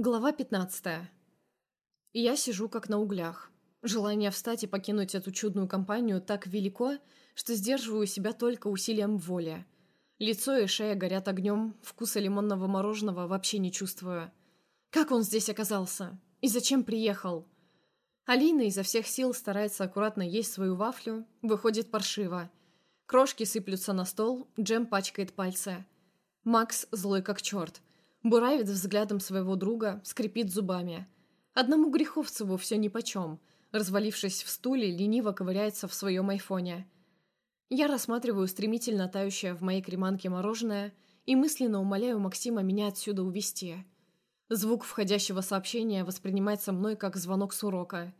Глава 15. Я сижу как на углях. Желание встать и покинуть эту чудную компанию так велико, что сдерживаю себя только усилием воли. Лицо и шея горят огнем, вкуса лимонного мороженого вообще не чувствую. Как он здесь оказался? И зачем приехал? Алина изо всех сил старается аккуратно есть свою вафлю, выходит паршиво. Крошки сыплются на стол, джем пачкает пальцы. Макс злой как черт – Буравит взглядом своего друга, скрипит зубами. Одному Греховцеву все нипочем. Развалившись в стуле, лениво ковыряется в своем айфоне. Я рассматриваю стремительно тающее в моей креманке мороженое и мысленно умоляю Максима меня отсюда увести. Звук входящего сообщения воспринимается мной как звонок с урока.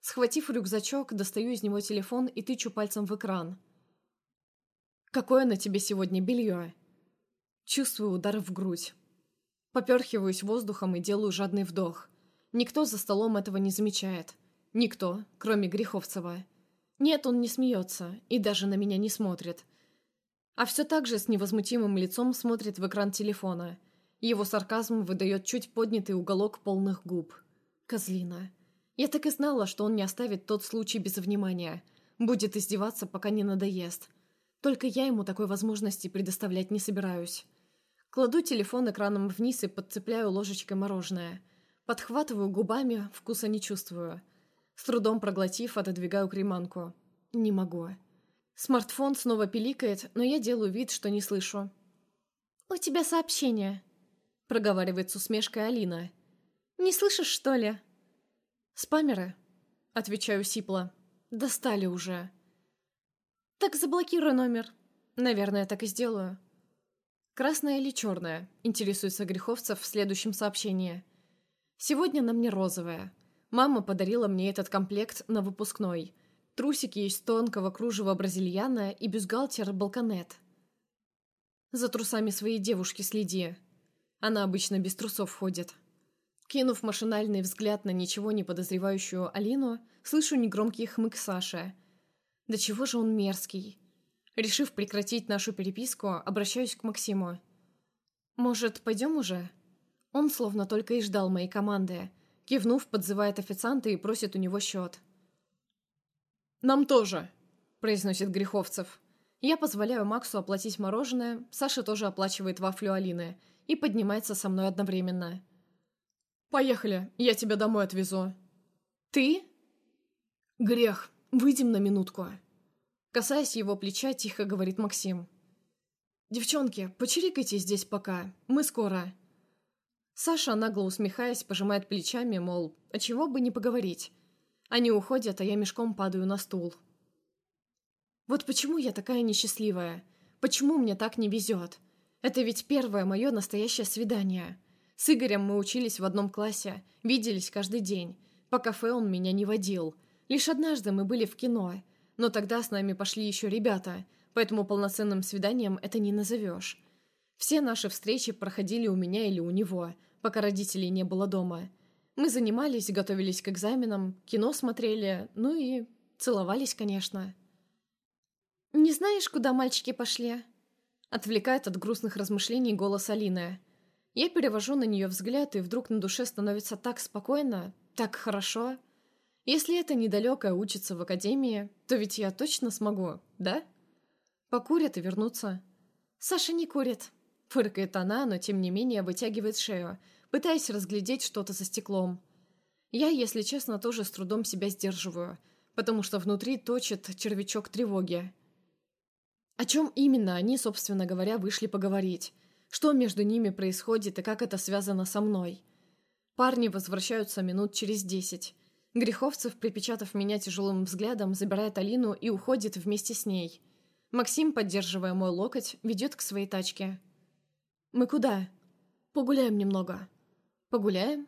Схватив рюкзачок, достаю из него телефон и тычу пальцем в экран. «Какое на тебе сегодня белье?» Чувствую удар в грудь. Поперхиваюсь воздухом и делаю жадный вдох. Никто за столом этого не замечает. Никто, кроме Греховцева. Нет, он не смеется и даже на меня не смотрит. А все так же с невозмутимым лицом смотрит в экран телефона. Его сарказм выдает чуть поднятый уголок полных губ. Козлина. Я так и знала, что он не оставит тот случай без внимания. Будет издеваться, пока не надоест. Только я ему такой возможности предоставлять не собираюсь. Кладу телефон экраном вниз и подцепляю ложечкой мороженое. Подхватываю губами, вкуса не чувствую. С трудом проглотив, отодвигаю креманку. Не могу. Смартфон снова пиликает, но я делаю вид, что не слышу. «У тебя сообщение», — проговаривает с усмешкой Алина. «Не слышишь, что ли?» «Спамеры?» — отвечаю сипло. «Достали уже». «Так заблокируй номер». «Наверное, так и сделаю». «Красная или черная?» – интересуется Греховцев в следующем сообщении. «Сегодня на мне розовая. Мама подарила мне этот комплект на выпускной. Трусики из тонкого кружева бразильяна и бюстгальтер балконет. За трусами своей девушки следи. Она обычно без трусов ходит». Кинув машинальный взгляд на ничего не подозревающую Алину, слышу негромкий хмык Саши. «Да чего же он мерзкий?» Решив прекратить нашу переписку, обращаюсь к Максиму. «Может, пойдем уже?» Он словно только и ждал моей команды. Кивнув, подзывает официанта и просит у него счет. «Нам тоже», — произносит Греховцев. Я позволяю Максу оплатить мороженое, Саша тоже оплачивает вафлю Алины и поднимается со мной одновременно. «Поехали, я тебя домой отвезу». «Ты?» «Грех, выйдем на минутку». Касаясь его плеча, тихо говорит Максим. «Девчонки, почирикайте здесь пока. Мы скоро». Саша, нагло усмехаясь, пожимает плечами, мол, а чего бы не поговорить. Они уходят, а я мешком падаю на стул. Вот почему я такая несчастливая? Почему мне так не везет? Это ведь первое мое настоящее свидание. С Игорем мы учились в одном классе, виделись каждый день. По кафе он меня не водил. Лишь однажды мы были в кино — но тогда с нами пошли еще ребята, поэтому полноценным свиданием это не назовешь. Все наши встречи проходили у меня или у него, пока родителей не было дома. Мы занимались, готовились к экзаменам, кино смотрели, ну и целовались, конечно. «Не знаешь, куда мальчики пошли?» Отвлекает от грустных размышлений голос Алины. Я перевожу на нее взгляд, и вдруг на душе становится так спокойно, так хорошо. Если это недалеко учится в академии, то ведь я точно смогу, да? Покурят и вернутся. Саша не курит. Фыркает она, но тем не менее вытягивает шею, пытаясь разглядеть что-то за стеклом. Я, если честно, тоже с трудом себя сдерживаю, потому что внутри точит червячок тревоги. О чем именно они, собственно говоря, вышли поговорить? Что между ними происходит и как это связано со мной? Парни возвращаются минут через десять. Греховцев, припечатав меня тяжелым взглядом, забирает Алину и уходит вместе с ней. Максим, поддерживая мой локоть, ведет к своей тачке. «Мы куда?» «Погуляем немного». «Погуляем?»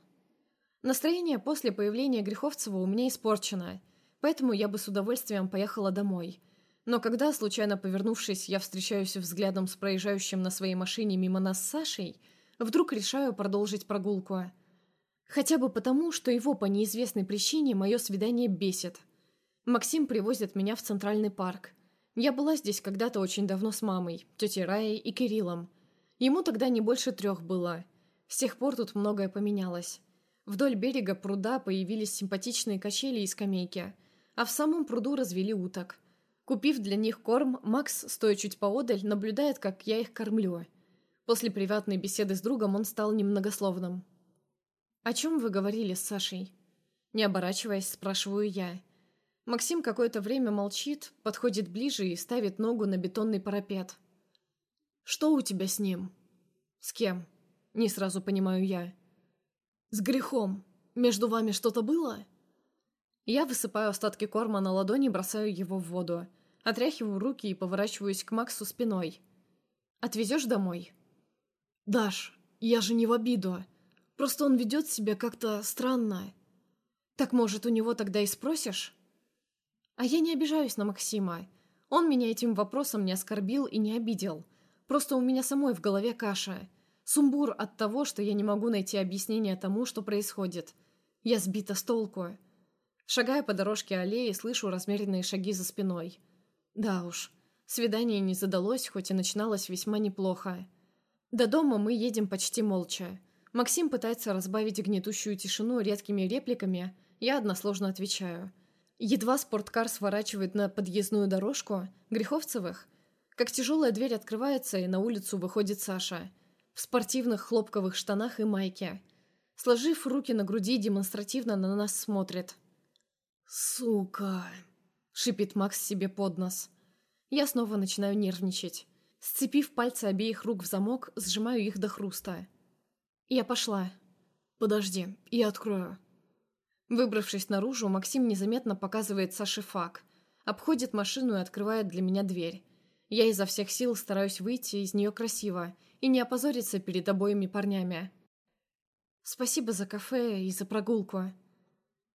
Настроение после появления Греховцева у меня испорчено, поэтому я бы с удовольствием поехала домой. Но когда, случайно повернувшись, я встречаюсь взглядом с проезжающим на своей машине мимо нас Сашей, вдруг решаю продолжить прогулку – Хотя бы потому, что его по неизвестной причине мое свидание бесит. Максим привозит меня в Центральный парк. Я была здесь когда-то очень давно с мамой, тетей Раей и Кириллом. Ему тогда не больше трех было. С тех пор тут многое поменялось. Вдоль берега пруда появились симпатичные качели и скамейки, а в самом пруду развели уток. Купив для них корм, Макс, стоя чуть поодаль, наблюдает, как я их кормлю. После приватной беседы с другом он стал немногословным. «О чем вы говорили с Сашей?» Не оборачиваясь, спрашиваю я. Максим какое-то время молчит, подходит ближе и ставит ногу на бетонный парапет. «Что у тебя с ним?» «С кем?» Не сразу понимаю я. «С грехом. Между вами что-то было?» Я высыпаю остатки корма на ладони и бросаю его в воду. Отряхиваю руки и поворачиваюсь к Максу спиной. «Отвезешь домой?» «Даш, я же не в обиду. Просто он ведет себя как-то странно. Так, может, у него тогда и спросишь?» А я не обижаюсь на Максима. Он меня этим вопросом не оскорбил и не обидел. Просто у меня самой в голове каша. Сумбур от того, что я не могу найти объяснение тому, что происходит. Я сбита с толку. Шагая по дорожке аллеи, слышу размеренные шаги за спиной. Да уж, свидание не задалось, хоть и начиналось весьма неплохо. До дома мы едем почти молча. Максим пытается разбавить гнетущую тишину редкими репликами, я односложно отвечаю – Едва спорткар сворачивает на подъездную дорожку Греховцевых, как тяжелая дверь открывается, и на улицу выходит Саша. В спортивных хлопковых штанах и майке. Сложив руки на груди, демонстративно на нас смотрит. «Сука!» — шипит Макс себе под нос. Я снова начинаю нервничать. Сцепив пальцы обеих рук в замок, сжимаю их до хруста. «Я пошла». «Подожди, я открою». Выбравшись наружу, Максим незаметно показывает Саше фак, обходит машину и открывает для меня дверь. Я изо всех сил стараюсь выйти из нее красиво и не опозориться перед обоими парнями. «Спасибо за кафе и за прогулку».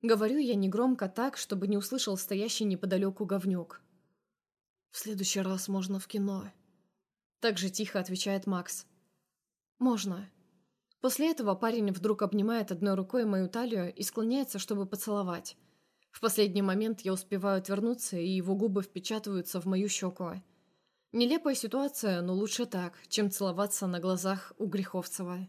Говорю я негромко так, чтобы не услышал стоящий неподалеку говнюк. «В следующий раз можно в кино». Так же тихо отвечает Макс. «Можно». После этого парень вдруг обнимает одной рукой мою талию и склоняется, чтобы поцеловать. В последний момент я успеваю отвернуться, и его губы впечатываются в мою щеку. Нелепая ситуация, но лучше так, чем целоваться на глазах у Греховцева.